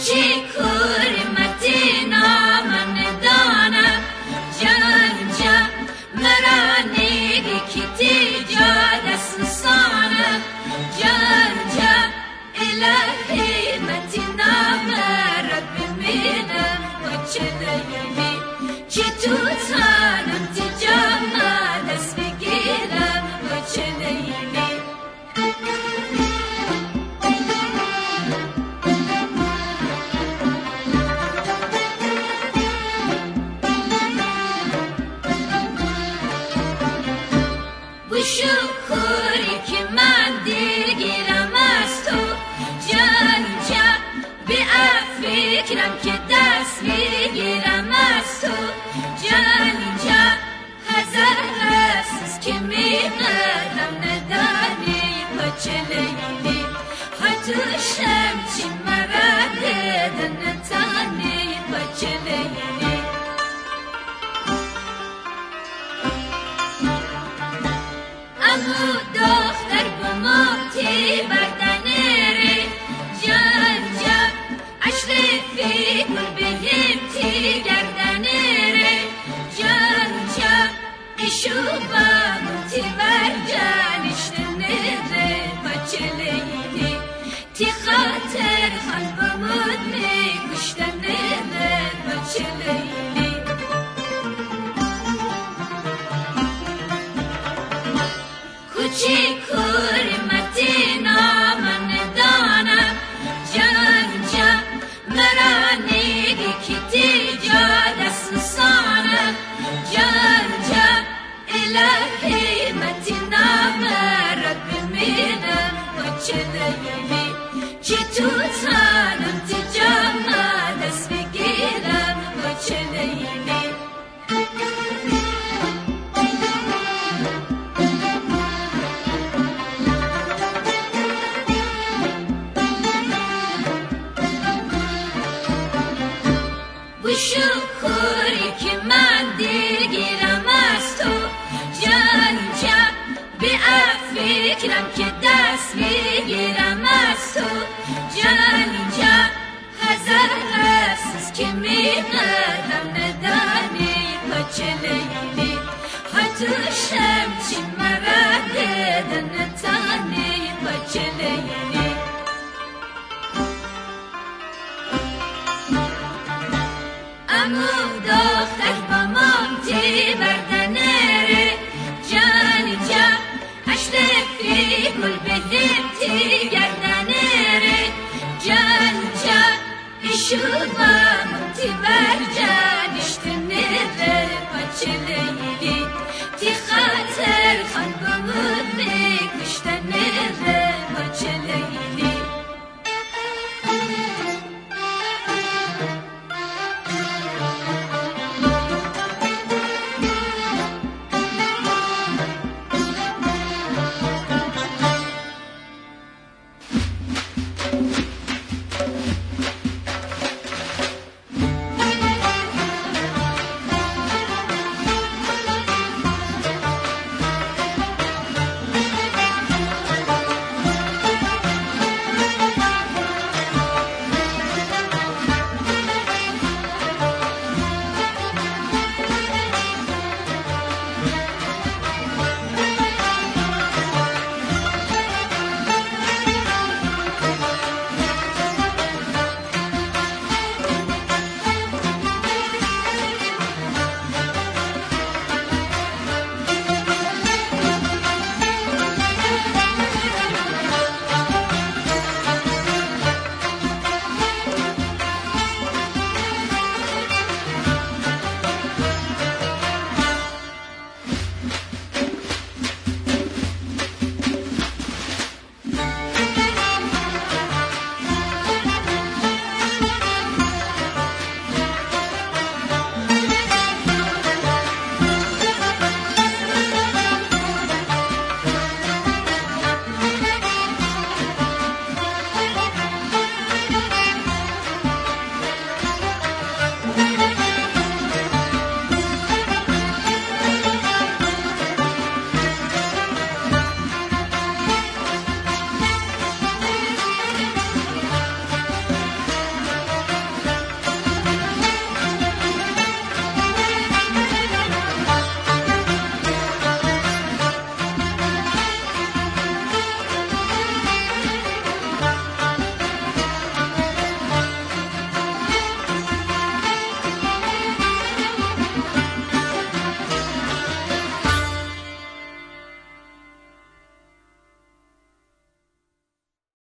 辛苦 خوری که من دلگیرم از تو. جانی جان به فکرم که دست می‌گیرم از تو. جان جان هزار هست که میقدم ندانی پچه لیلی. حتو شمچی مرده دنتانی پچه دينا وجد بي جيتو تانا تجمع نسبقينا وجد يمين وشكرك ما عندي بگیرم که دست بگیرم از تو. جان اینجا هزار هست که میقرم ندانی پچه لیلی حتی